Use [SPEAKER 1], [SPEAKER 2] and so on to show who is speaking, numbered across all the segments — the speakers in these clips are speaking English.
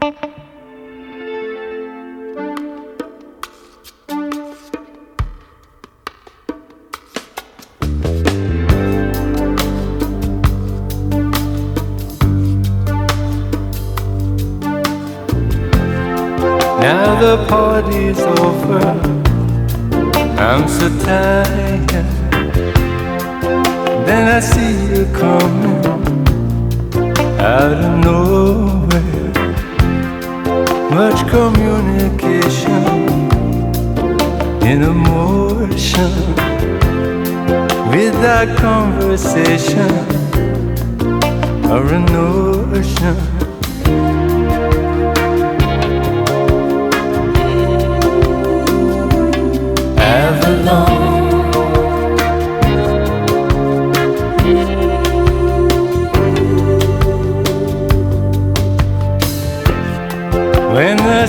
[SPEAKER 1] Now the party's over. I'm so tired. Then I see you coming out of nowhere. Communication in emotion without conversation or a notion.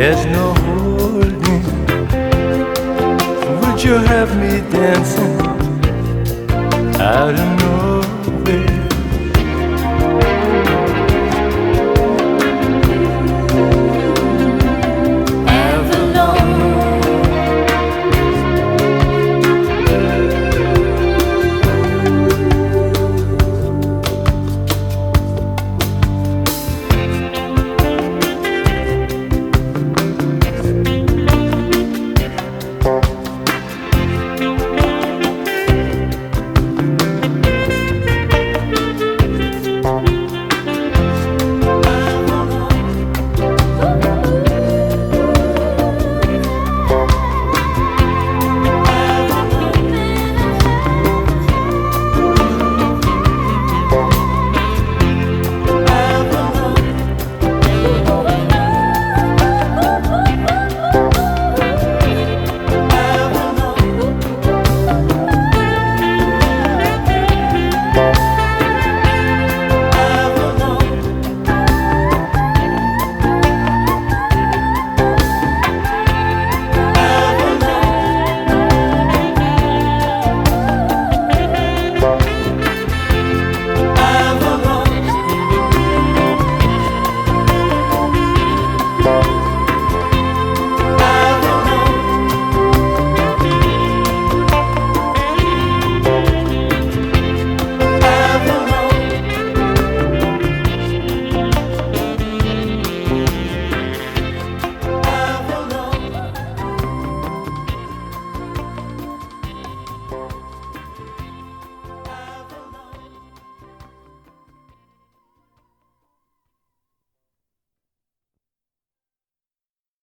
[SPEAKER 1] there's no holding. Would you have me dancing out of nowhere?